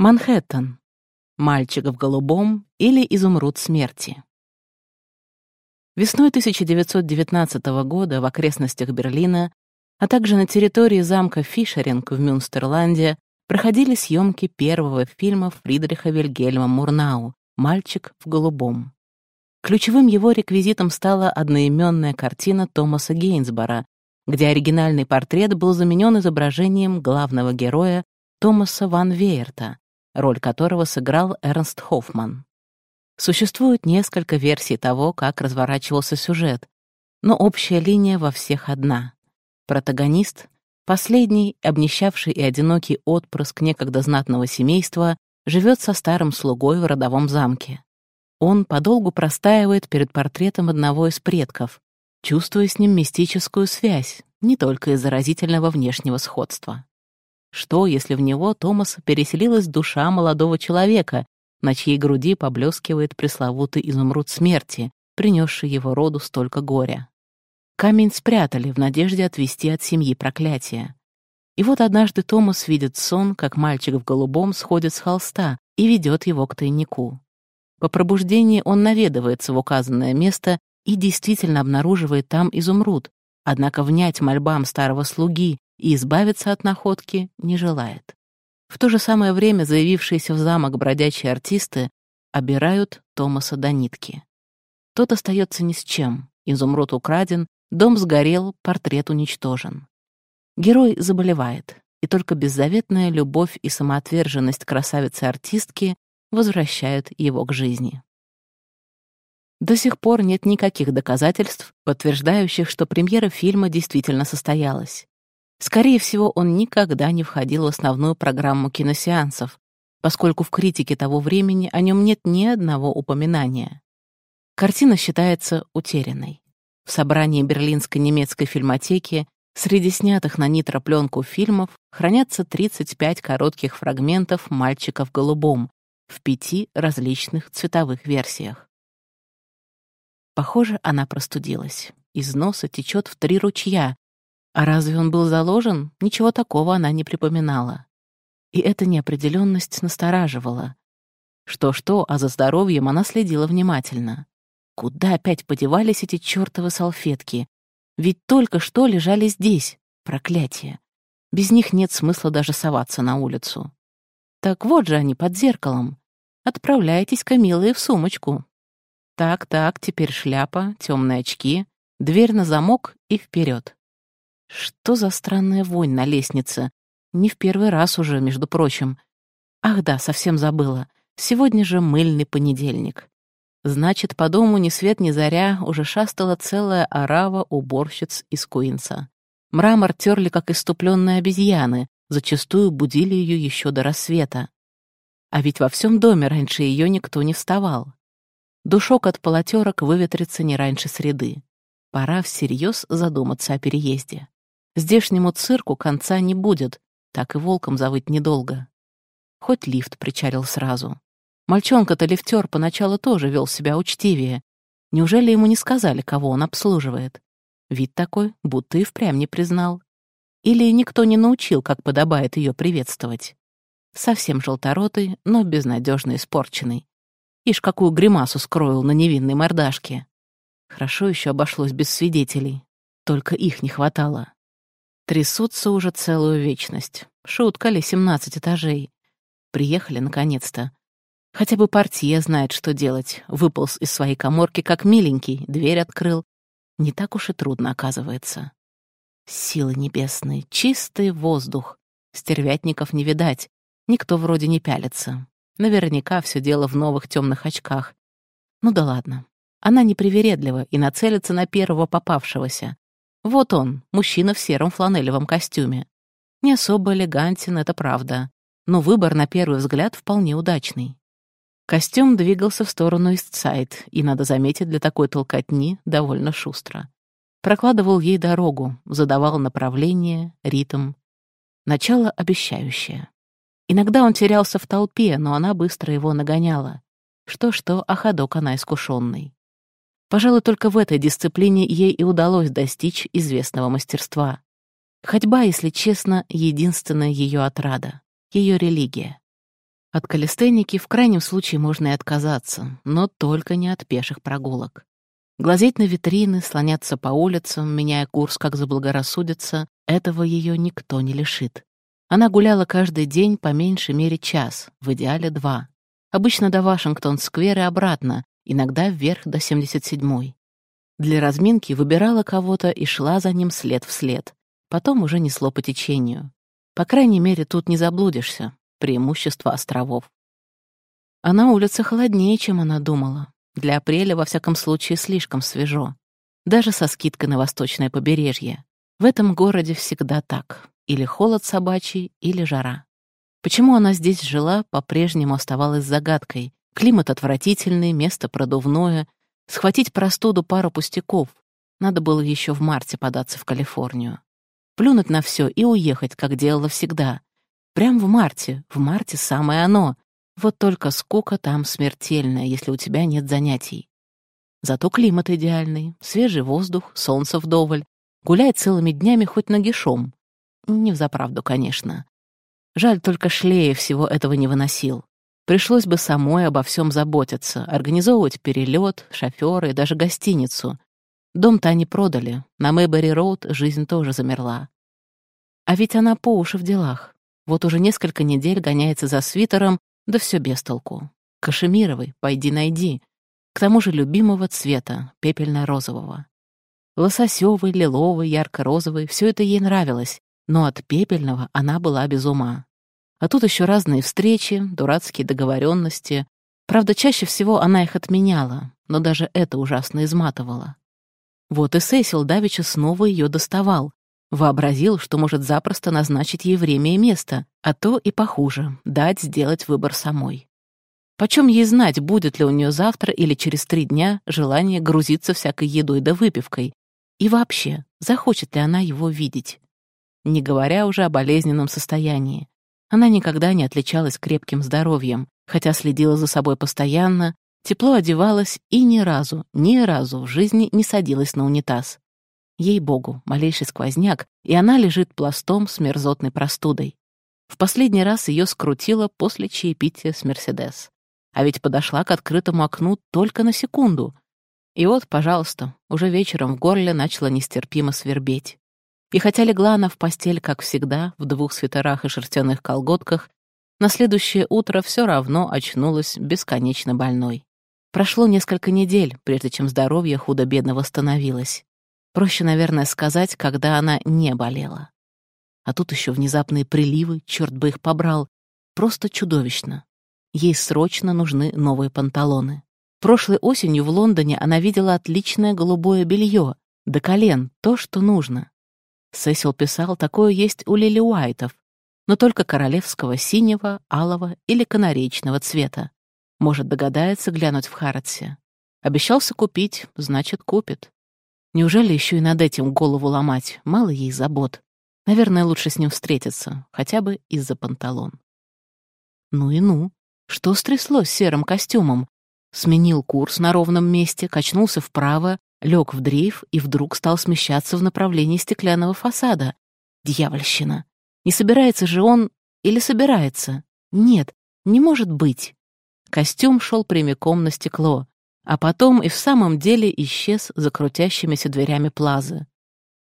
Манхэттен. Мальчик в голубом или изумруд смерти. Весной 1919 года в окрестностях Берлина, а также на территории замка Фишеринг в Мюнстерланде проходили съемки первого фильма Фридриха Вильгельма Мурнау «Мальчик в голубом». Ключевым его реквизитом стала одноименная картина Томаса Гейнсбора, где оригинальный портрет был заменен изображением главного героя Томаса ван Веерта, роль которого сыграл Эрнст Хоффман. Существует несколько версий того, как разворачивался сюжет, но общая линия во всех одна. Протагонист, последний, обнищавший и одинокий отпрыск некогда знатного семейства, живет со старым слугой в родовом замке. Он подолгу простаивает перед портретом одного из предков, чувствуя с ним мистическую связь, не только из заразительного внешнего сходства. Что, если в него, Томас, переселилась душа молодого человека, на чьей груди поблескивает пресловутый изумруд смерти, принесший его роду столько горя? Камень спрятали в надежде отвести от семьи проклятие. И вот однажды Томас видит сон, как мальчик в голубом сходит с холста и ведет его к тайнику. По пробуждении он наведывается в указанное место и действительно обнаруживает там изумруд, однако внять мольбам старого слуги и избавиться от находки не желает. В то же самое время заявившиеся в замок бродячие артисты обирают Томаса до нитки. Тот остается ни с чем. Изумруд украден, дом сгорел, портрет уничтожен. Герой заболевает, и только беззаветная любовь и самоотверженность красавицы-артистки возвращают его к жизни. До сих пор нет никаких доказательств, подтверждающих, что премьера фильма действительно состоялась. Скорее всего, он никогда не входил в основную программу киносеансов, поскольку в критике того времени о нем нет ни одного упоминания. Картина считается утерянной. В собрании Берлинской немецкой фильмотеки среди снятых на нитропленку фильмов хранятся 35 коротких фрагментов «Мальчика в голубом» в пяти различных цветовых версиях. Похоже, она простудилась. Из носа течет в три ручья, а разве он был заложен? Ничего такого она не припоминала. И эта неопределенность настораживала. Что-что, а за здоровьем она следила внимательно. Куда опять подевались эти чертовы салфетки? Ведь только что лежали здесь. Проклятие. Без них нет смысла даже соваться на улицу. Так вот же они под зеркалом. Отправляйтесь-ка, милые, в сумочку. Так-так, теперь шляпа, темные очки, дверь на замок и вперед. Что за странная вонь на лестнице? Не в первый раз уже, между прочим. Ах да, совсем забыла. Сегодня же мыльный понедельник. Значит, по дому ни свет ни заря уже шастала целая орава уборщиц из Куинса. Мрамор терли, как иступленные обезьяны, зачастую будили ее еще до рассвета. А ведь во всем доме раньше ее никто не вставал. Душок от полотерок выветрится не раньше среды. Пора всерьез задуматься о переезде. Здешнему цирку конца не будет, так и волком завыть недолго. Хоть лифт причалил сразу. Мальчонка-то лифтер поначалу тоже вел себя учтивее. Неужели ему не сказали, кого он обслуживает? Вид такой, будто и впрямь не признал. Или никто не научил, как подобает ее приветствовать. Совсем желторотый, но безнадежно испорченный. Ишь, какую гримасу скроил на невинной мордашке. Хорошо еще обошлось без свидетелей. Только их не хватало. Трясутся уже целую вечность. Шутка ли, 17 этажей. Приехали наконец-то. Хотя бы партия знает, что делать. Выполз из своей коморки, как миленький, дверь открыл. Не так уж и трудно, оказывается. Силы небесные, чистый воздух. Стервятников не видать. Никто вроде не пялится. Наверняка все дело в новых темных очках. Ну да ладно. Она непривередлива и нацелится на первого попавшегося. Вот он, мужчина в сером фланелевом костюме. Не особо элегантен, это правда, но выбор на первый взгляд вполне удачный. Костюм двигался в сторону Истсайд, и, надо заметить, для такой толкотни довольно шустро. Прокладывал ей дорогу, задавал направление, ритм. Начало обещающее. Иногда он терялся в толпе, но она быстро его нагоняла. Что-что, а ходок она искушенный. Пожалуй, только в этой дисциплине ей и удалось достичь известного мастерства. Ходьба, если честно, единственная ее отрада, ее религия. От калистеники в крайнем случае можно и отказаться, но только не от пеших прогулок. Глазеть на витрины, слоняться по улицам, меняя курс, как заблагорассудится, этого ее никто не лишит. Она гуляла каждый день по меньшей мере час, в идеале два. Обычно до Вашингтон-сквер и обратно, иногда вверх до 77-й. Для разминки выбирала кого-то и шла за ним след в след. Потом уже несло по течению. По крайней мере, тут не заблудишься преимущество островов. А на улице холоднее, чем она думала. Для апреля, во всяком случае, слишком свежо. Даже со скидкой на восточное побережье. В этом городе всегда так. Или холод собачий, или жара. Почему она здесь жила, по-прежнему оставалась загадкой. Климат отвратительный, место продувное. Схватить простуду пару пустяков. Надо было еще в марте податься в Калифорнию. Плюнуть на все и уехать, как делала всегда. Прям в марте. В марте самое оно. Вот только скука там смертельная, если у тебя нет занятий. Зато климат идеальный, свежий воздух, солнце вдоволь. Гуляй целыми днями хоть нагишом. Не взаправду, конечно. Жаль, только Шлея всего этого не выносил. Пришлось бы самой обо всем заботиться, организовывать перелет, шофера и даже гостиницу. Дом-то они продали. На Мэйбери-Роуд жизнь тоже замерла. А ведь она по уши в делах. Вот уже несколько недель гоняется за свитером, да все без толку. Кашемировый, пойди найди. К тому же любимого цвета, пепельно-розового. Лососевый, лиловый, ярко-розовый — все это ей нравилось, но от пепельного она была без ума. А тут еще разные встречи, дурацкие договоренности. Правда, чаще всего она их отменяла, но даже это ужасно изматывало. Вот и Сесил Давича снова ее доставал, Вообразил, что может запросто назначить ей время и место, а то и похуже — дать сделать выбор самой. Почем ей знать, будет ли у нее завтра или через три дня желание грузиться всякой едой да выпивкой? И вообще, захочет ли она его видеть? Не говоря уже о болезненном состоянии. Она никогда не отличалась крепким здоровьем, хотя следила за собой постоянно, тепло одевалась и ни разу, ни разу в жизни не садилась на унитаз. Ей-богу, малейший сквозняк, и она лежит пластом с мерзотной простудой. В последний раз ее скрутило после чаепития с Мерседес. А ведь подошла к открытому окну только на секунду. И вот, пожалуйста, уже вечером в горле начала нестерпимо свербеть. И хотя легла она в постель, как всегда, в двух свитерах и шерстяных колготках, на следующее утро все равно очнулась бесконечно больной. Прошло несколько недель, прежде чем здоровье худо-бедно восстановилось. Проще, наверное, сказать, когда она не болела. А тут еще внезапные приливы, черт бы их побрал. Просто чудовищно. Ей срочно нужны новые панталоны. Прошлой осенью в Лондоне она видела отличное голубое белье, до колен, то, что нужно. Сесил писал, такое есть у Лили Уайтов, но только королевского синего, алого или канареечного цвета. Может, догадается глянуть в Харатсе. Обещался купить, значит, купит. Неужели еще и над этим голову ломать? Мало ей забот. Наверное, лучше с ним встретиться, хотя бы из-за панталон. Ну и ну. Что стряслось с серым костюмом? Сменил курс на ровном месте, качнулся вправо, лег в дрейф и вдруг стал смещаться в направлении стеклянного фасада. Дьявольщина. Не собирается же он... Или собирается? Нет, не может быть. Костюм шел прямиком на стекло а потом и в самом деле исчез за крутящимися дверями плазы.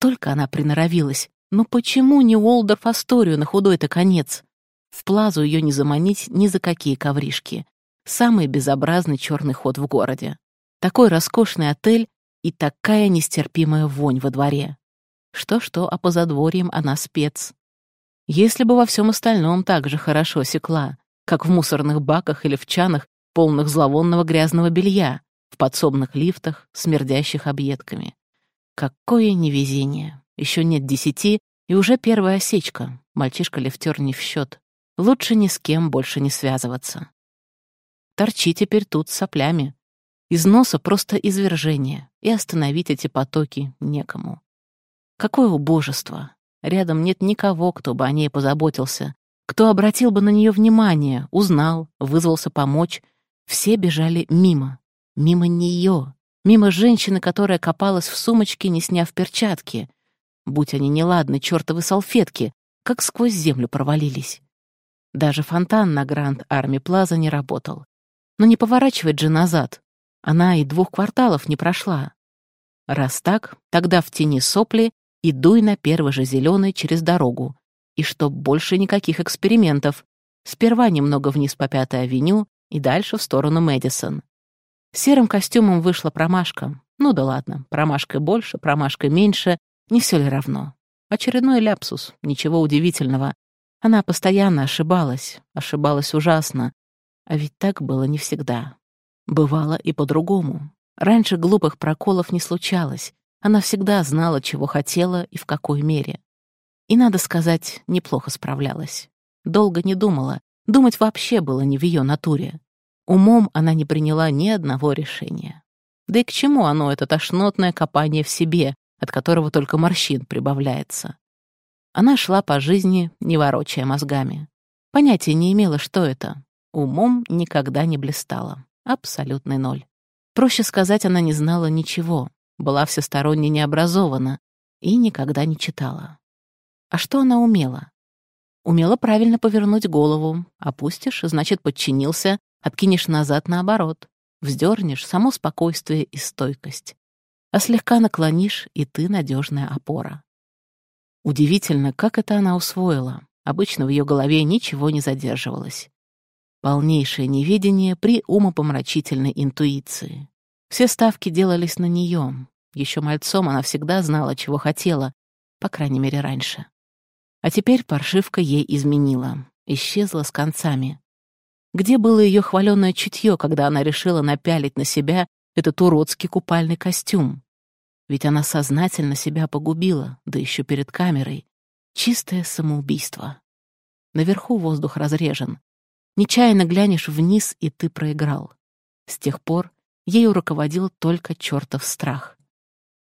Только она приноровилась. Но почему не Уолдорф Асторию на худой-то конец? В плазу ее не заманить ни за какие ковришки. Самый безобразный черный ход в городе. Такой роскошный отель и такая нестерпимая вонь во дворе. Что-что, а по задворьям она спец. Если бы во всем остальном так же хорошо секла, как в мусорных баках или в чанах, полных зловонного грязного белья, в подсобных лифтах, смердящих объедками. Какое невезение. Еще нет десяти, и уже первая осечка. Мальчишка-лифтер не в счет. Лучше ни с кем больше не связываться. Торчи теперь тут с соплями. Из носа просто извержение, и остановить эти потоки некому. Какое убожество! Рядом нет никого, кто бы о ней позаботился, кто обратил бы на нее внимание, узнал, вызвался помочь. Все бежали мимо, Мимо нее, мимо женщины, которая копалась в сумочке, не сняв перчатки. Будь они неладны, чертовы салфетки, как сквозь землю провалились. Даже фонтан на Гранд Арми Плаза не работал. Но не поворачивать же назад. Она и двух кварталов не прошла. Раз так, тогда в тени сопли и дуй на первый же зеленый через дорогу. И чтоб больше никаких экспериментов. Сперва немного вниз по Пятой авеню и дальше в сторону Мэдисон. Серым костюмом вышла промашка. Ну да ладно, промашкой больше, промашкой меньше, не все ли равно. Очередной ляпсус, ничего удивительного. Она постоянно ошибалась, ошибалась ужасно. А ведь так было не всегда. Бывало и по-другому. Раньше глупых проколов не случалось. Она всегда знала, чего хотела и в какой мере. И, надо сказать, неплохо справлялась. Долго не думала. Думать вообще было не в ее натуре. Умом она не приняла ни одного решения. Да и к чему оно, это тошнотное копание в себе, от которого только морщин прибавляется? Она шла по жизни, не ворочая мозгами. Понятия не имела, что это. Умом никогда не блистала. Абсолютный ноль. Проще сказать, она не знала ничего, была всесторонне необразована и никогда не читала. А что она умела? Умела правильно повернуть голову. Опустишь, значит, подчинился, откинешь назад наоборот. Вздернешь — само спокойствие и стойкость. А слегка наклонишь, и ты надежная опора. Удивительно, как это она усвоила. Обычно в ее голове ничего не задерживалось. Полнейшее неведение при умопомрачительной интуиции. Все ставки делались на нее. Еще мальцом она всегда знала, чего хотела, по крайней мере, раньше. А теперь паршивка ей изменила, исчезла с концами. Где было ее хваленное чутье, когда она решила напялить на себя этот уродский купальный костюм? Ведь она сознательно себя погубила, да еще перед камерой. Чистое самоубийство. Наверху воздух разрежен. Нечаянно глянешь вниз, и ты проиграл. С тех пор ею руководил только чертов страх.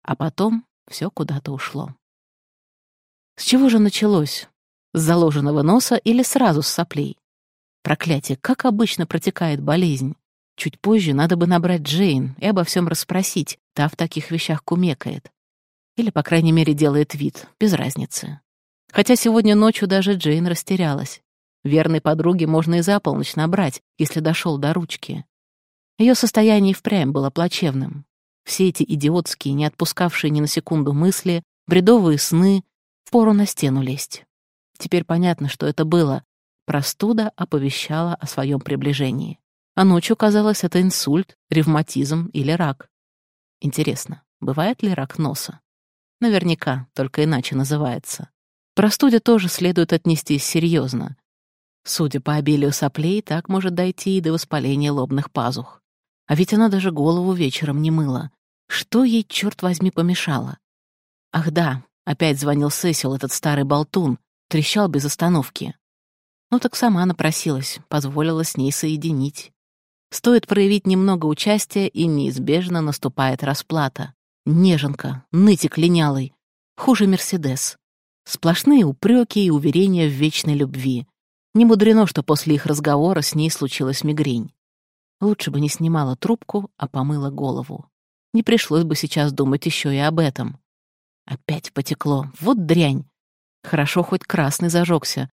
А потом все куда-то ушло. С чего же началось? С заложенного носа или сразу с соплей? Проклятие, как обычно протекает болезнь. Чуть позже надо бы набрать Джейн и обо всем расспросить, та в таких вещах кумекает. Или, по крайней мере, делает вид, без разницы. Хотя сегодня ночью даже Джейн растерялась. Верной подруге можно и за полночь набрать, если дошел до ручки. Ее состояние впрямь было плачевным. Все эти идиотские, не отпускавшие ни на секунду мысли, бредовые сны, впору на стену лезть. Теперь понятно, что это было. Простуда оповещала о своем приближении. А ночью казалось, это инсульт, ревматизм или рак. Интересно, бывает ли рак носа? Наверняка, только иначе называется. Простуде тоже следует отнестись серьезно. Судя по обилию соплей, так может дойти и до воспаления лобных пазух. А ведь она даже голову вечером не мыла. Что ей, черт возьми, помешало? Ах да, опять звонил Сесил, этот старый болтун, трещал без остановки. Ну так сама напросилась, позволила с ней соединить. Стоит проявить немного участия, и неизбежно наступает расплата. Неженка, нытик линялый, хуже Мерседес. Сплошные упреки и уверения в вечной любви. Не мудрено, что после их разговора с ней случилась мигрень. Лучше бы не снимала трубку, а помыла голову. Не пришлось бы сейчас думать еще и об этом. Опять потекло. Вот дрянь. Хорошо, хоть красный зажегся.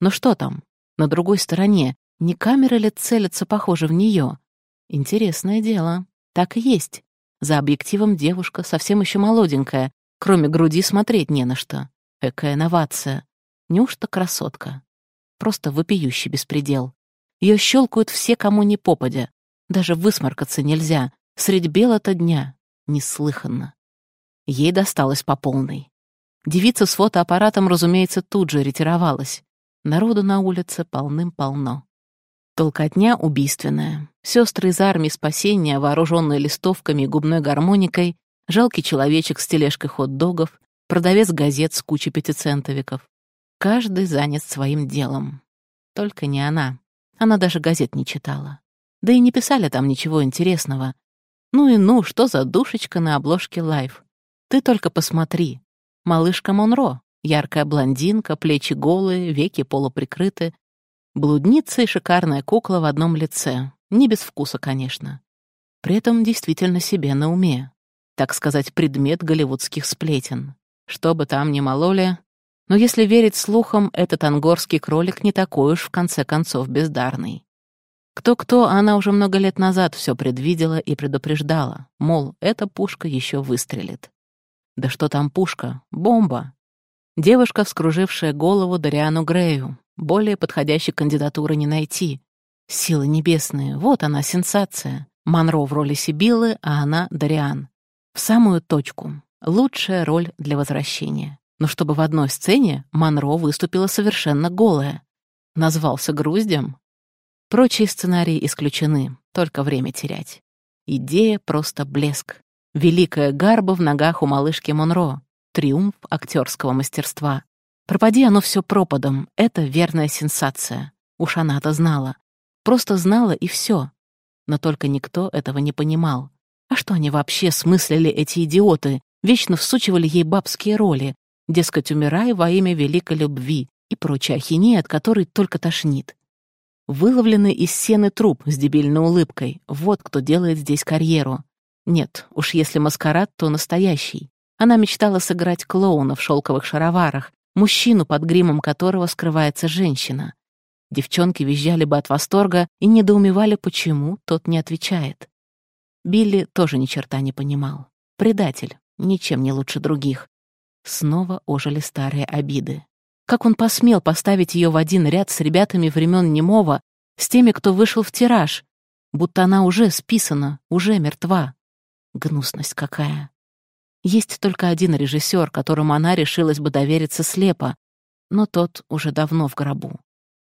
Но что там? На другой стороне. Не камера ли целится, похоже, в нее? Интересное дело. Так и есть. За объективом девушка совсем еще молоденькая. Кроме груди смотреть не на что. Экая новация. Неужто красотка? Просто вопиющий беспредел. Ее щелкают все, кому не попадя. Даже высморкаться нельзя. Средь бела-то дня. Неслыханно. Ей досталось по полной. Девица с фотоаппаратом, разумеется, тут же ретировалась. Народу на улице полным-полно. Толкотня убийственная. Сестры из армии спасения, вооруженные листовками и губной гармоникой, жалкий человечек с тележкой хот-догов, продавец газет с кучей пятицентовиков. Каждый занят своим делом. Только не она. Она даже газет не читала. Да и не писали там ничего интересного. Ну и ну, что за душечка на обложке Life? Ты только посмотри. Малышка Монро. Яркая блондинка, плечи голые, веки полуприкрыты. Блудница и шикарная кукла в одном лице. Не без вкуса, конечно. При этом действительно себе на уме. Так сказать, предмет голливудских сплетен. Что бы там ни мололи, Но если верить слухам, этот ангорский кролик не такой уж в конце концов бездарный. Кто-кто, она уже много лет назад все предвидела и предупреждала, мол, эта пушка еще выстрелит. Да что там пушка? Бомба! Девушка, вскружившая голову Дариану Грею. Более подходящей кандидатуры не найти. Силы небесные, вот она, сенсация. Монро в роли Сибилы, а она — Дариан. В самую точку. Лучшая роль для возвращения. Но чтобы в одной сцене Монро выступила совершенно голая. Назвался груздем. Прочие сценарии исключены, только время терять. Идея просто блеск. Великая гарба в ногах у малышки Монро. Триумф актерского мастерства. Пропади оно все пропадом, это верная сенсация. Уж она-то знала. Просто знала и все. Но только никто этого не понимал. А что они вообще смыслили, эти идиоты? Вечно всучивали ей бабские роли. Дескать, умирай во имя великой любви и прочая ахинея, от которой только тошнит. Выловленный из сены труп с дебильной улыбкой. Вот кто делает здесь карьеру. Нет, уж если маскарад, то настоящий. Она мечтала сыграть клоуна в шелковых шароварах, мужчину, под гримом которого скрывается женщина. Девчонки визжали бы от восторга и недоумевали, почему тот не отвечает. Билли тоже ни черта не понимал. Предатель, ничем не лучше других. Снова ожили старые обиды. Как он посмел поставить ее в один ряд с ребятами времен Немова, с теми, кто вышел в тираж, будто она уже списана, уже мертва. Гнусность какая. Есть только один режиссер, которому она решилась бы довериться слепо, но тот уже давно в гробу.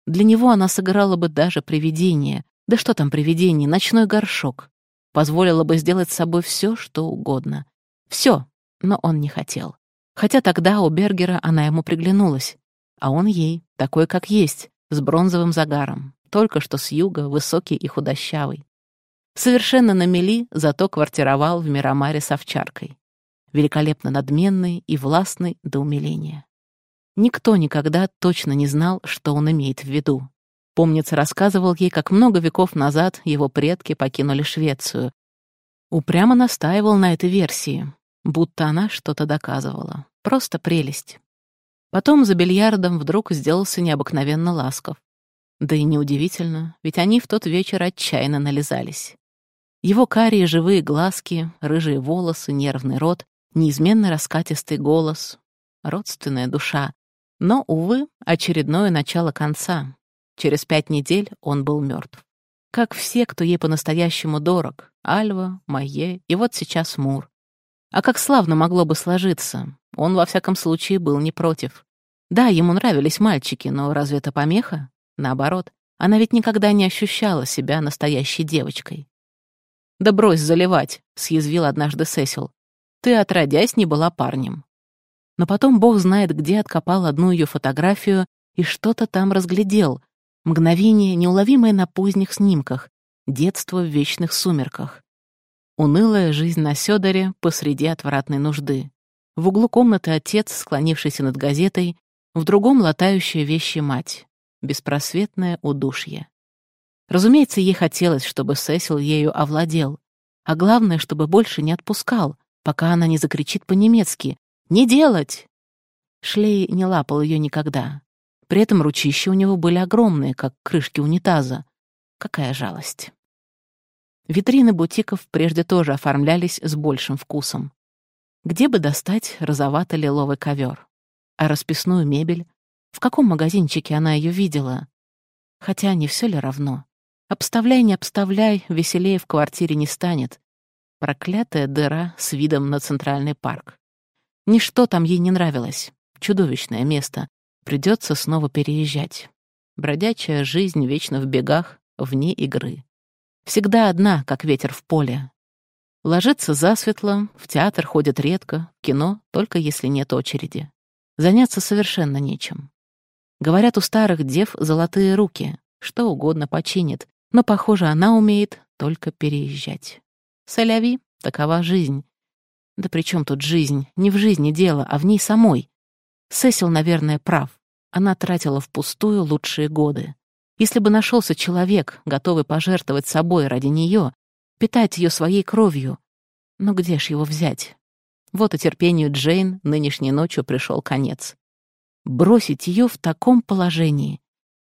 Для него она сыграла бы даже привидение. Да что там привидение, ночной горшок. Позволила бы сделать с собой все, что угодно. Все, но он не хотел. Хотя тогда у Бергера она ему приглянулась. А он ей, такой как есть, с бронзовым загаром. Только что с юга, высокий и худощавый. Совершенно на мели, зато квартировал в Мирамаре с овчаркой великолепно надменный и властный до умиления. Никто никогда точно не знал, что он имеет в виду. Помнится, рассказывал ей, как много веков назад его предки покинули Швецию. Упрямо настаивал на этой версии, будто она что-то доказывала. Просто прелесть. Потом за бильярдом вдруг сделался необыкновенно ласков. Да и неудивительно, ведь они в тот вечер отчаянно нализались. Его карие живые глазки, рыжие волосы, нервный рот неизменно раскатистый голос, родственная душа. Но, увы, очередное начало конца. Через пять недель он был мертв. Как все, кто ей по-настоящему дорог. Альва, Майе и вот сейчас Мур. А как славно могло бы сложиться. Он, во всяком случае, был не против. Да, ему нравились мальчики, но разве это помеха? Наоборот, она ведь никогда не ощущала себя настоящей девочкой. «Да брось заливать», — съязвил однажды Сесил. Ты, отродясь, не была парнем. Но потом бог знает, где откопал одну ее фотографию и что-то там разглядел. Мгновение, неуловимое на поздних снимках. Детство в вечных сумерках. Унылая жизнь на Сёдоре посреди отвратной нужды. В углу комнаты отец, склонившийся над газетой, в другом латающая вещи мать. Беспросветное удушье. Разумеется, ей хотелось, чтобы Сесил ею овладел. А главное, чтобы больше не отпускал, пока она не закричит по-немецки «Не делать!». Шлей не лапал ее никогда. При этом ручища у него были огромные, как крышки унитаза. Какая жалость. Витрины бутиков прежде тоже оформлялись с большим вкусом. Где бы достать розовато-лиловый ковер? А расписную мебель? В каком магазинчике она ее видела? Хотя не все ли равно? Обставляй, не обставляй, веселее в квартире не станет. Проклятая дыра с видом на центральный парк. Ничто там ей не нравилось. Чудовищное место. Придется снова переезжать. Бродячая жизнь вечно в бегах, вне игры. Всегда одна, как ветер в поле. Ложится засветло, в театр ходит редко, в кино только если нет очереди. Заняться совершенно нечем. Говорят, у старых дев золотые руки, что угодно починит, но, похоже, она умеет только переезжать. Соляви, такова жизнь. Да при чем тут жизнь? Не в жизни дело, а в ней самой. Сесил, наверное, прав. Она тратила впустую лучшие годы. Если бы нашелся человек, готовый пожертвовать собой ради нее, питать ее своей кровью, но где ж его взять? Вот и терпению Джейн нынешней ночью пришел конец. Бросить ее в таком положении.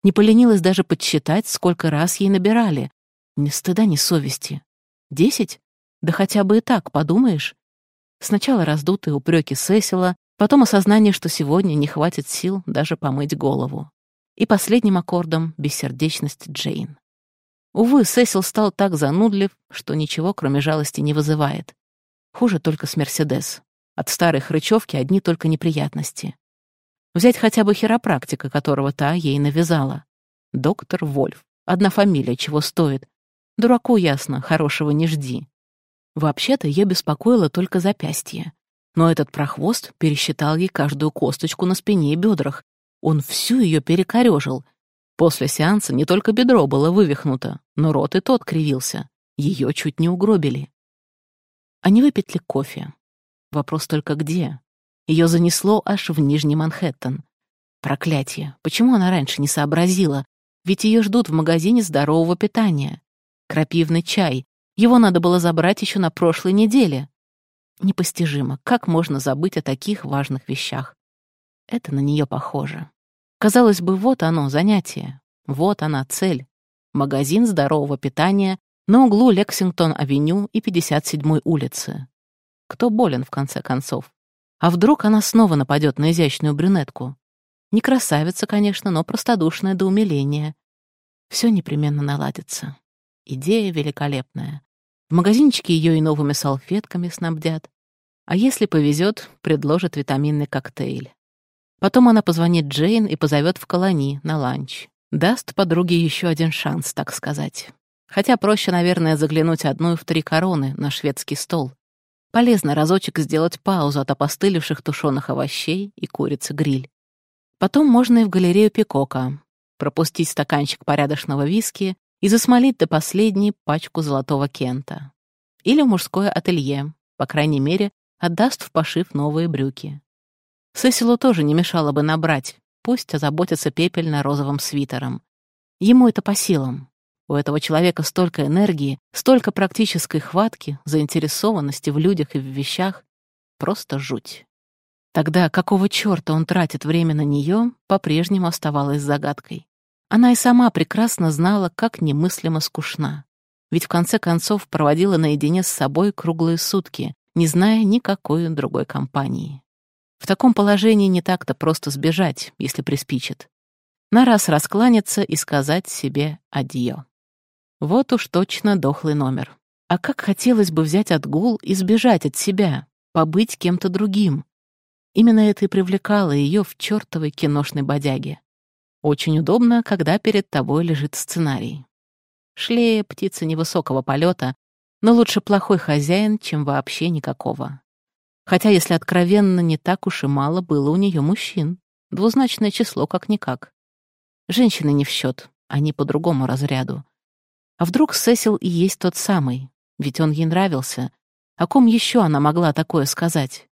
Не поленилась даже подсчитать, сколько раз ей набирали. Ни стыда, ни совести. Десять? Да хотя бы и так, подумаешь. Сначала раздутые упреки Сесила, потом осознание, что сегодня не хватит сил даже помыть голову. И последним аккордом — бессердечность Джейн. Увы, Сесил стал так занудлив, что ничего, кроме жалости, не вызывает. Хуже только с Мерседес. От старой хрычевки одни только неприятности. Взять хотя бы хиропрактика, которого та ей навязала. Доктор Вольф. Одна фамилия чего стоит. Дураку ясно, хорошего не жди. Вообще-то ее беспокоило только запястье. Но этот прохвост пересчитал ей каждую косточку на спине и бедрах. Он всю ее перекорежил. После сеанса не только бедро было вывихнуто, но рот и тот кривился. Ее чуть не угробили. Они выпить ли кофе? Вопрос только где? Ее занесло аж в Нижний Манхэттен. Проклятие, почему она раньше не сообразила? Ведь ее ждут в магазине здорового питания. Крапивный чай. Его надо было забрать еще на прошлой неделе. Непостижимо, как можно забыть о таких важных вещах. Это на нее похоже. Казалось бы, вот оно, занятие. Вот она, цель. Магазин здорового питания на углу Лексингтон-авеню и 57-й улицы. Кто болен, в конце концов? А вдруг она снова нападет на изящную брюнетку? Не красавица, конечно, но простодушная до умиления. Все непременно наладится. Идея великолепная. В магазинчике ее и новыми салфетками снабдят. А если повезет, предложат витаминный коктейль. Потом она позвонит Джейн и позовет в колони на ланч. Даст подруге еще один шанс, так сказать. Хотя проще, наверное, заглянуть одной в три короны на шведский стол. Полезно разочек сделать паузу от опостылевших тушеных овощей и курицы-гриль. Потом можно и в галерею Пикока, пропустить стаканчик порядочного виски и засмолить до последней пачку золотого кента. Или в мужское ателье, по крайней мере, отдаст в пошив новые брюки. Сесилу тоже не мешало бы набрать, пусть озаботится пепельно-розовым свитером. Ему это по силам. У этого человека столько энергии, столько практической хватки, заинтересованности в людях и в вещах. Просто жуть. Тогда какого чёрта он тратит время на неё, по-прежнему оставалось загадкой. Она и сама прекрасно знала, как немыслимо скучна. Ведь в конце концов проводила наедине с собой круглые сутки, не зная никакой другой компании. В таком положении не так-то просто сбежать, если приспичит. На раз раскланяться и сказать себе «адьё». Вот уж точно дохлый номер. А как хотелось бы взять отгул и сбежать от себя, побыть кем-то другим. Именно это и привлекало ее в чертовой киношной бодяге. Очень удобно, когда перед тобой лежит сценарий. Шлея — птица невысокого полета, но лучше плохой хозяин, чем вообще никакого. Хотя, если откровенно, не так уж и мало было у нее мужчин. Двузначное число как-никак. Женщины не в счет, они по другому разряду. А вдруг Сесил и есть тот самый? Ведь он ей нравился. О ком еще она могла такое сказать?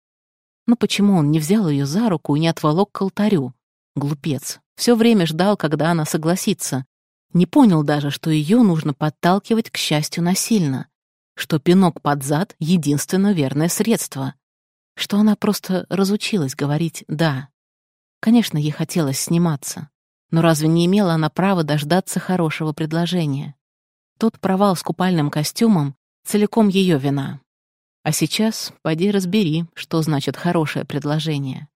Ну почему он не взял ее за руку и не отволок к алтарю? Глупец. Все время ждал, когда она согласится. Не понял даже, что ее нужно подталкивать к счастью насильно. Что пинок под зад — единственно верное средство. Что она просто разучилась говорить «да». Конечно, ей хотелось сниматься. Но разве не имела она права дождаться хорошего предложения? Тот провал с купальным костюмом целиком ее вина. А сейчас поди разбери, что значит хорошее предложение.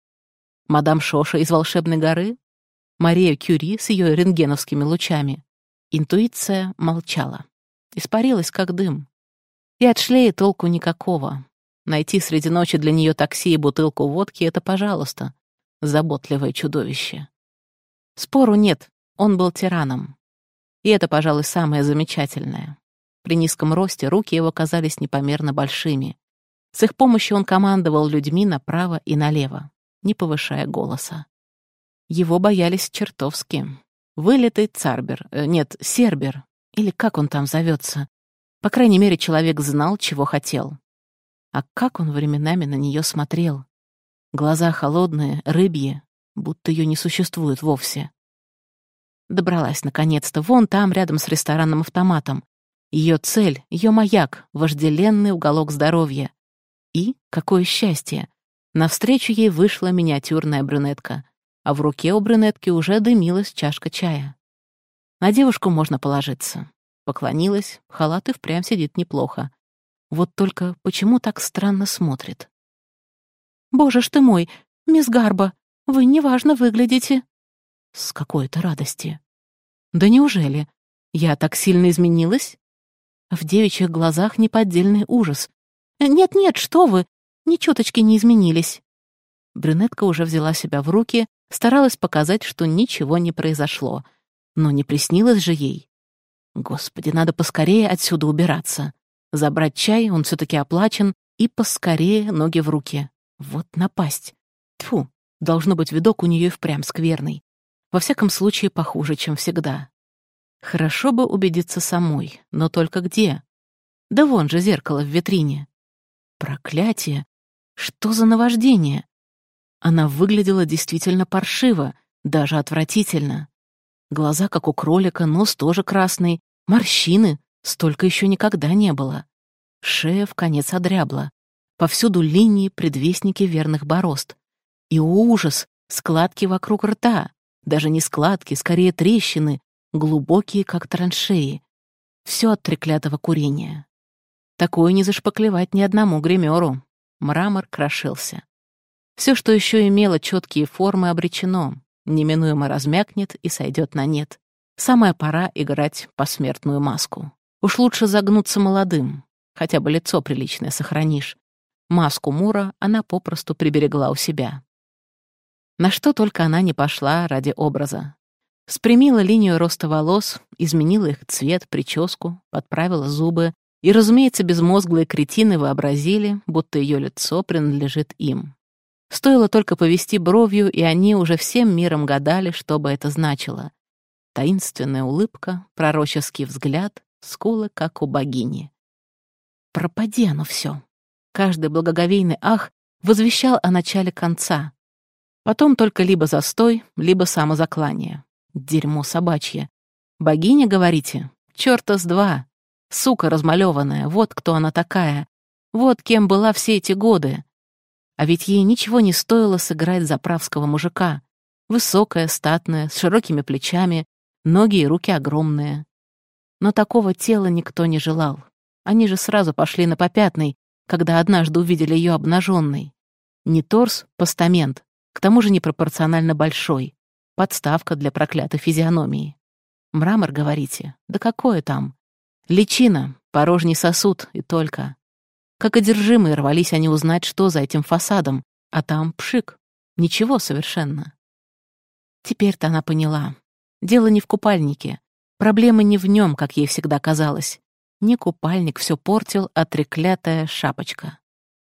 Мадам Шоша из «Волшебной горы»? Мария Кюри с ее рентгеновскими лучами? Интуиция молчала. Испарилась, как дым. И от шлея толку никакого. Найти среди ночи для нее такси и бутылку водки — это пожалуйста. Заботливое чудовище. Спору нет, он был тираном. И это, пожалуй, самое замечательное. При низком росте руки его казались непомерно большими. С их помощью он командовал людьми направо и налево, не повышая голоса. Его боялись чертовски. Вылитый царбер, э, нет, сербер, или как он там зовется. По крайней мере, человек знал, чего хотел. А как он временами на нее смотрел. Глаза холодные, рыбьи, будто ее не существует вовсе. Добралась, наконец-то, вон там, рядом с ресторанным автоматом. Ее цель, ее маяк, вожделенный уголок здоровья. И, какое счастье, навстречу ей вышла миниатюрная брюнетка. а в руке у брюнетки уже дымилась чашка чая. На девушку можно положиться. Поклонилась, халат и впрямь сидит неплохо. Вот только почему так странно смотрит? «Боже ж ты мой, мисс Гарба, вы неважно выглядите!» С какой-то радости. «Да неужели? Я так сильно изменилась?» В девичьих глазах неподдельный ужас. «Нет-нет, что вы! Ни чуточки не изменились!» Брюнетка уже взяла себя в руки, старалась показать, что ничего не произошло. Но не приснилось же ей. Господи, надо поскорее отсюда убираться. Забрать чай, он все таки оплачен, и поскорее ноги в руки. Вот напасть. Тфу, должно быть, видок у нее впрямь скверный. Во всяком случае, похуже, чем всегда. Хорошо бы убедиться самой, но только где? Да вон же зеркало в витрине. Проклятие! Что за наваждение? Она выглядела действительно паршиво, даже отвратительно. Глаза, как у кролика, нос тоже красный, морщины, столько еще никогда не было. Шея в конец одрябла. Повсюду линии, предвестники верных борозд. И ужас, складки вокруг рта. Даже не складки, скорее трещины, глубокие, как траншеи. Все от треклятого курения. Такое не зашпаклевать ни одному гримеру. Мрамор крошился. Все, что еще имело четкие формы, обречено, неминуемо размякнет и сойдет на нет. Самая пора играть посмертную маску. Уж лучше загнуться молодым, хотя бы лицо приличное сохранишь. Маску Мура она попросту приберегла у себя. На что только она не пошла ради образа. Спрямила линию роста волос, изменила их цвет, прическу, подправила зубы, и, разумеется, безмозглые кретины вообразили, будто ее лицо принадлежит им. Стоило только повести бровью, и они уже всем миром гадали, что бы это значило. Таинственная улыбка, пророческий взгляд, скулы, как у богини. Пропади оно все. Каждый благоговейный ах возвещал о начале конца. Потом только либо застой, либо самозаклание. Дерьмо собачье. Богиня, говорите? Чёрта с два. Сука размалёванная, вот кто она такая. Вот кем была все эти годы. А ведь ей ничего не стоило сыграть заправского мужика. Высокая, статная, с широкими плечами, ноги и руки огромные. Но такого тела никто не желал. Они же сразу пошли на попятный, когда однажды увидели ее обнаженной. Не торс, постамент, к тому же непропорционально большой. Подставка для проклятой физиономии. Мрамор, говорите? Да какое там? Личина, порожний сосуд и только. Как одержимые рвались они узнать, что за этим фасадом, а там пшик. Ничего совершенно. Теперь-то она поняла. Дело не в купальнике. Проблема не в нем, как ей всегда казалось. Не купальник все портил, а треклятая шапочка.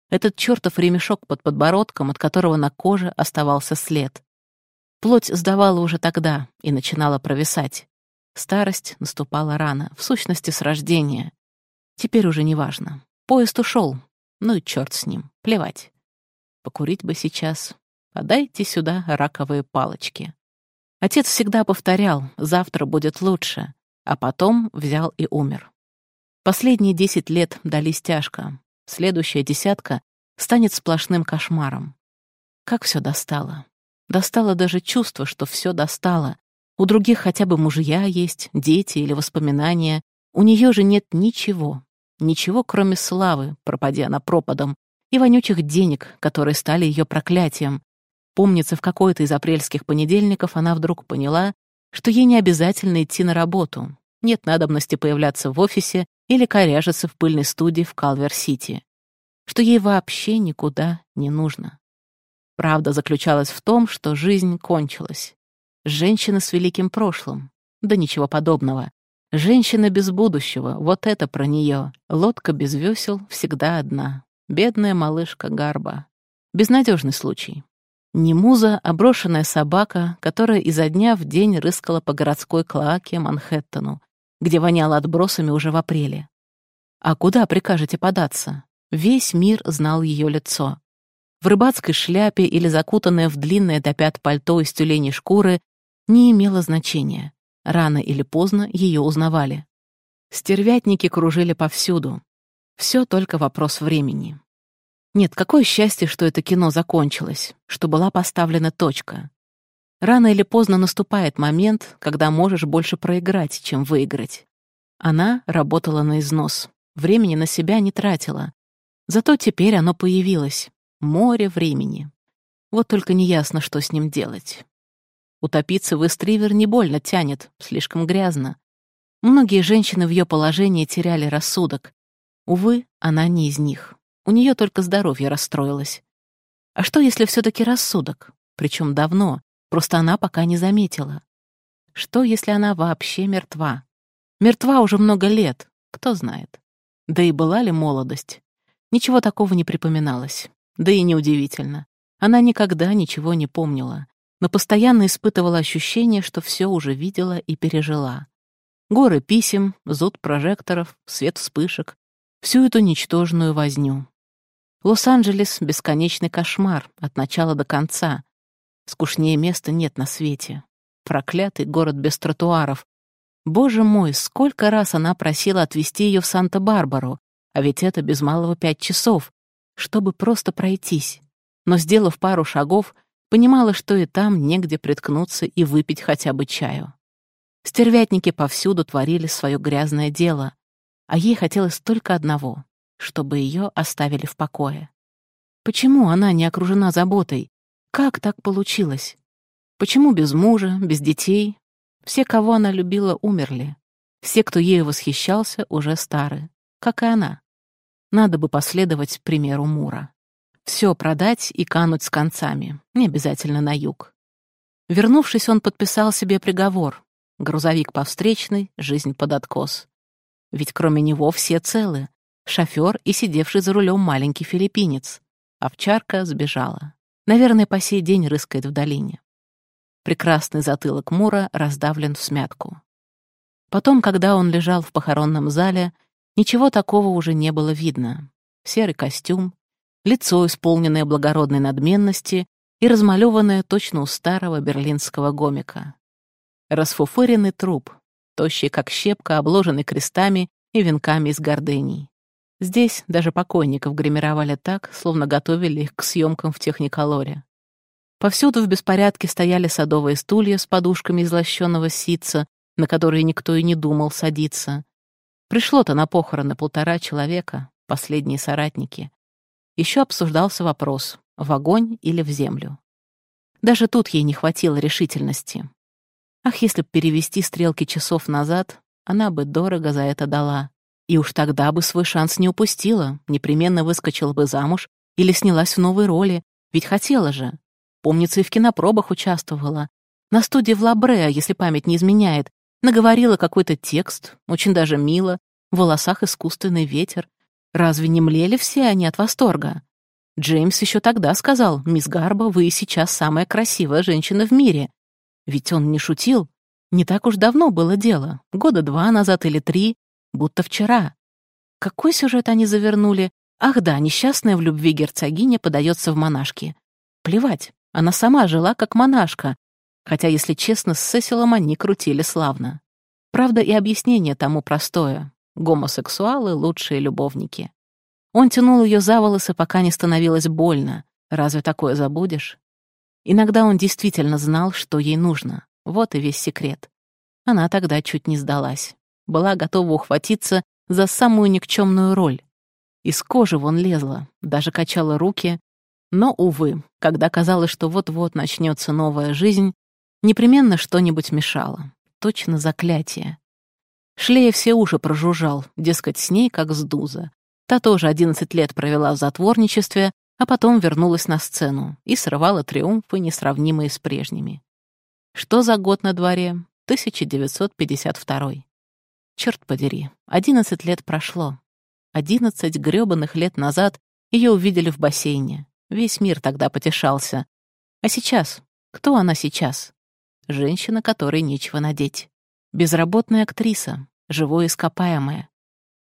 Этот чертов ремешок под подбородком, от которого на коже оставался след. Плоть сдавала уже тогда и начинала провисать. Старость наступала рано, в сущности, с рождения. Теперь уже не важно. Поезд ушел. Ну и черт с ним, плевать. Покурить бы сейчас. Подайте сюда раковые палочки. Отец всегда повторял, завтра будет лучше, а потом взял и умер. Последние десять лет дались тяжко. Следующая десятка станет сплошным кошмаром. Как все достало. Достало даже чувство, что все достало. У других хотя бы мужья есть, дети или воспоминания. У нее же нет ничего. Ничего, кроме славы, пропади она пропадом, и вонючих денег, которые стали ее проклятием. Помнится, в какой-то из апрельских понедельников она вдруг поняла, что ей не обязательно идти на работу. Нет надобности появляться в офисе или корячиться в пыльной студии в Калвер-Сити. Что ей вообще никуда не нужно. Правда заключалась в том, что жизнь кончилась. Женщина с великим прошлым. Да ничего подобного. Женщина без будущего, вот это про нее. Лодка без весел всегда одна. Бедная малышка Гарба. Безнадежный случай. Не муза, а брошенная собака, которая изо дня в день рыскала по городской клоаке Манхэттену, где воняло отбросами уже в апреле. А куда прикажете податься? Весь мир знал ее лицо. В рыбацкой шляпе или закутанная в длинное до пят пальто из тюленей шкуры не имело значения. Рано или поздно ее узнавали. Стервятники кружили повсюду. Все только вопрос времени. Нет, какое счастье, что это кино закончилось, что была поставлена точка. Рано или поздно наступает момент, когда можешь больше проиграть, чем выиграть. Она работала на износ, времени на себя не тратила. Зато теперь оно появилось. Море времени. Вот только неясно, что с ним делать. Утопиться в эстривер не больно тянет, слишком грязно. Многие женщины в ее положении теряли рассудок. Увы, она не из них. У нее только здоровье расстроилось. А что, если все таки рассудок? Причем давно, просто она пока не заметила. Что, если она вообще мертва? Мертва уже много лет, кто знает. Да и была ли молодость? Ничего такого не припоминалось. Да и неудивительно. Она никогда ничего не помнила, но постоянно испытывала ощущение, что все уже видела и пережила. Горы писем, зуд прожекторов, свет вспышек, всю эту ничтожную возню. Лос-Анджелес — бесконечный кошмар от начала до конца. Скучнее места нет на свете. Проклятый город без тротуаров. Боже мой, сколько раз она просила отвезти ее в Санта-Барбару, а ведь это без малого пять часов, чтобы просто пройтись. Но, сделав пару шагов, понимала, что и там негде приткнуться и выпить хотя бы чаю. Стервятники повсюду творили свое грязное дело, а ей хотелось только одного чтобы ее оставили в покое. Почему она не окружена заботой? Как так получилось? Почему без мужа, без детей? Все, кого она любила, умерли. Все, кто ею восхищался, уже стары, как и она. Надо бы последовать примеру Мура. Все продать и кануть с концами, не обязательно на юг. Вернувшись, он подписал себе приговор. Грузовик по встречной, жизнь под откос. Ведь кроме него все целы шофер и сидевший за рулем маленький филиппинец. Овчарка сбежала. Наверное, по сей день рыскает в долине. Прекрасный затылок Мура раздавлен в смятку. Потом, когда он лежал в похоронном зале, ничего такого уже не было видно. Серый костюм, лицо, исполненное благородной надменности и размалеванное точно у старого берлинского гомика. Расфуфыренный труп, тощий как щепка, обложенный крестами и венками из гордыний. Здесь даже покойников гримировали так, словно готовили их к съемкам в техниколоре. Повсюду в беспорядке стояли садовые стулья с подушками из лощеного ситца, на которые никто и не думал садиться. Пришло-то на похороны полтора человека, последние соратники. Еще обсуждался вопрос, в огонь или в землю. Даже тут ей не хватило решительности. Ах, если б перевести стрелки часов назад, она бы дорого за это дала. И уж тогда бы свой шанс не упустила, непременно выскочила бы замуж или снялась в новой роли, ведь хотела же. Помнится, и в кинопробах участвовала. На студии в Лабре, если память не изменяет, наговорила какой-то текст, очень даже мило, в волосах искусственный ветер. Разве не млели все они от восторга? Джеймс еще тогда сказал, «Мисс Гарба, вы сейчас самая красивая женщина в мире». Ведь он не шутил. Не так уж давно было дело, года два назад или три, Будто вчера. Какой сюжет они завернули? Ах да, несчастная в любви герцогиня подается в монашки. Плевать, она сама жила как монашка, хотя, если честно, с Сесилом они крутили славно. Правда, и объяснение тому простое. Гомосексуалы — лучшие любовники. Он тянул ее за волосы, пока не становилось больно. Разве такое забудешь? Иногда он действительно знал, что ей нужно. Вот и весь секрет. Она тогда чуть не сдалась была готова ухватиться за самую никчемную роль. Из кожи вон лезла, даже качала руки. Но, увы, когда казалось, что вот-вот начнется новая жизнь, непременно что-нибудь мешало. Точно заклятие. Шлея все уши прожужжал, дескать, с ней как с Дуза. Та тоже одиннадцать лет провела в затворничестве, а потом вернулась на сцену и срывала триумфы, несравнимые с прежними. Что за год на дворе? 1952. Черт подери, одиннадцать лет прошло. Одиннадцать грёбаных лет назад ее увидели в бассейне. Весь мир тогда потешался. А сейчас? Кто она сейчас? Женщина, которой нечего надеть. Безработная актриса, живое ископаемое.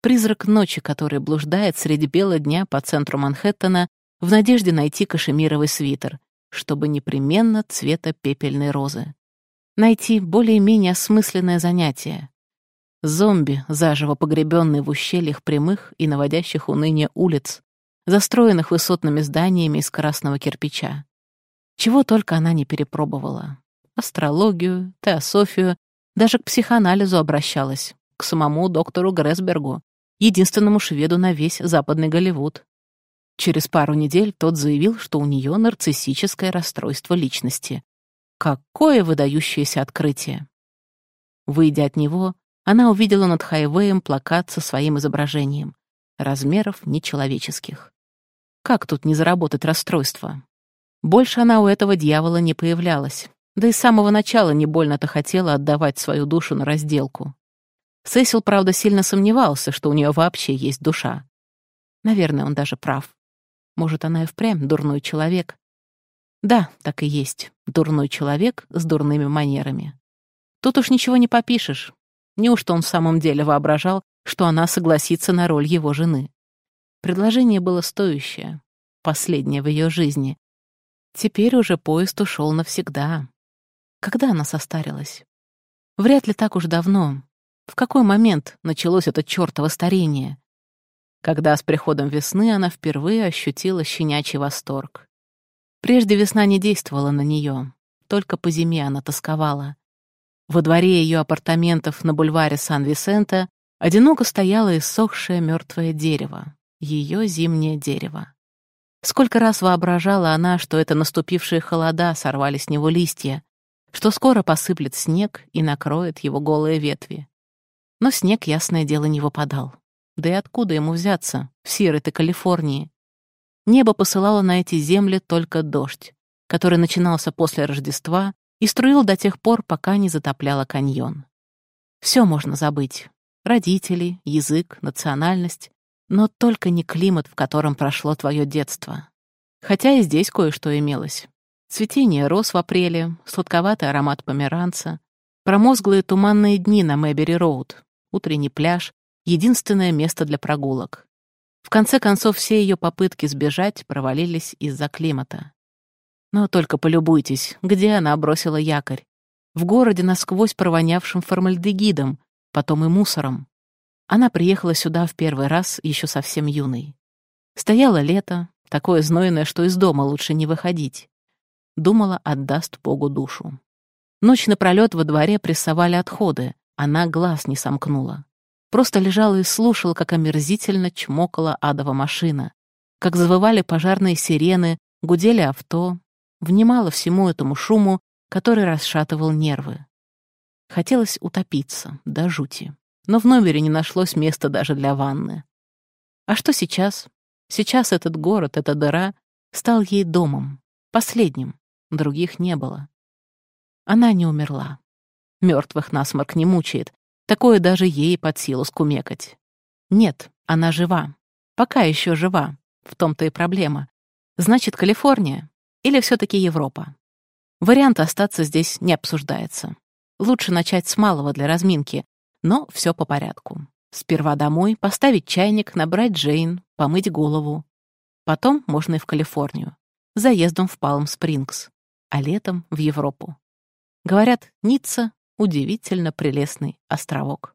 Призрак ночи, который блуждает среди бела дня по центру Манхэттена в надежде найти кашемировый свитер, чтобы непременно цвета пепельной розы. Найти более-менее осмысленное занятие, Зомби, заживо погребенные в ущельях прямых и наводящих уныние улиц, застроенных высотными зданиями из красного кирпича. Чего только она не перепробовала. Астрологию, теософию, даже к психоанализу обращалась, к самому доктору Гресбергу, единственному шведу на весь западный Голливуд. Через пару недель тот заявил, что у нее нарциссическое расстройство личности. Какое выдающееся открытие! Выйдя от него, она увидела над хайвеем плакат со своим изображением. Размеров нечеловеческих. Как тут не заработать расстройство? Больше она у этого дьявола не появлялась. Да и с самого начала не больно-то хотела отдавать свою душу на разделку. Сесил, правда, сильно сомневался, что у нее вообще есть душа. Наверное, он даже прав. Может, она и впрямь дурной человек. Да, так и есть. Дурной человек с дурными манерами. Тут уж ничего не попишешь. Неужто он в самом деле воображал, что она согласится на роль его жены? Предложение было стоящее, последнее в ее жизни. Теперь уже поезд ушел навсегда. Когда она состарилась? Вряд ли так уж давно. В какой момент началось это чёртово старение? Когда с приходом весны она впервые ощутила щенячий восторг. Прежде весна не действовала на нее, только по зиме она тосковала. Во дворе ее апартаментов на бульваре Сан-Висенте одиноко стояло иссохшее мертвое дерево, ее зимнее дерево. Сколько раз воображала она, что это наступившие холода сорвали с него листья, что скоро посыплет снег и накроет его голые ветви. Но снег, ясное дело, не выпадал. Да и откуда ему взяться в серой-то Калифорнии? Небо посылало на эти земли только дождь, который начинался после Рождества и струил до тех пор, пока не затопляло каньон. Все можно забыть. Родители, язык, национальность, но только не климат, в котором прошло твое детство. Хотя и здесь кое-что имелось. Цветение роз в апреле, сладковатый аромат померанца, промозглые туманные дни на Мэбери-Роуд, утренний пляж, единственное место для прогулок. В конце концов, все ее попытки сбежать провалились из-за климата. Но только полюбуйтесь, где она бросила якорь. В городе насквозь провонявшим формальдегидом, потом и мусором. Она приехала сюда в первый раз еще совсем юной. Стояло лето, такое знойное, что из дома лучше не выходить. Думала, отдаст Богу душу. Ночь напролёт во дворе прессовали отходы, она глаз не сомкнула. Просто лежала и слушала, как омерзительно чмокала адова машина, как завывали пожарные сирены, гудели авто, внимала всему этому шуму, который расшатывал нервы. Хотелось утопиться, до жути. Но в номере не нашлось места даже для ванны. А что сейчас? Сейчас этот город, эта дыра стал ей домом, последним, других не было. Она не умерла. Мертвых насморк не мучает, Такое даже ей под силу скумекать. Нет, она жива. Пока еще жива. В том-то и проблема. Значит, Калифорния или все таки Европа? Вариант остаться здесь не обсуждается. Лучше начать с малого для разминки, но все по порядку. Сперва домой, поставить чайник, набрать Джейн, помыть голову. Потом можно и в Калифорнию. Заездом в Палм-Спрингс. А летом в Европу. Говорят, Ницца удивительно прелестный островок.